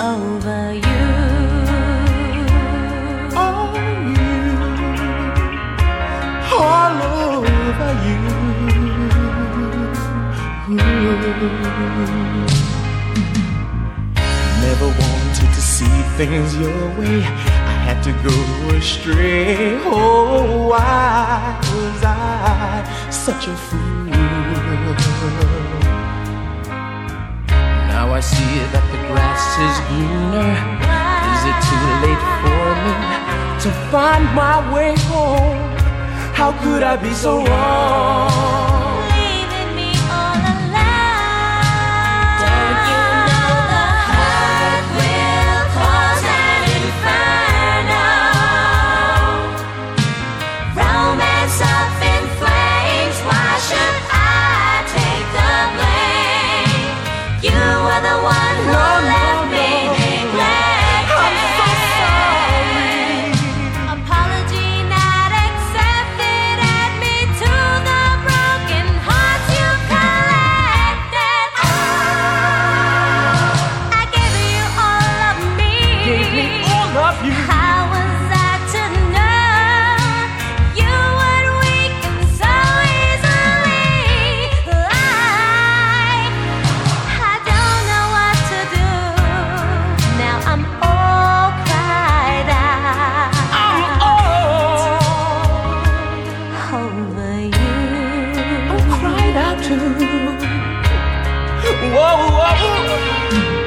over you. Oh, you, all over you. Never wanted to see things your way. I had to go astray. Oh, why was I such a fool? I see that the grass is greener. Is it too late for me to find my way home? How could I be so wrong? whoa, whoa.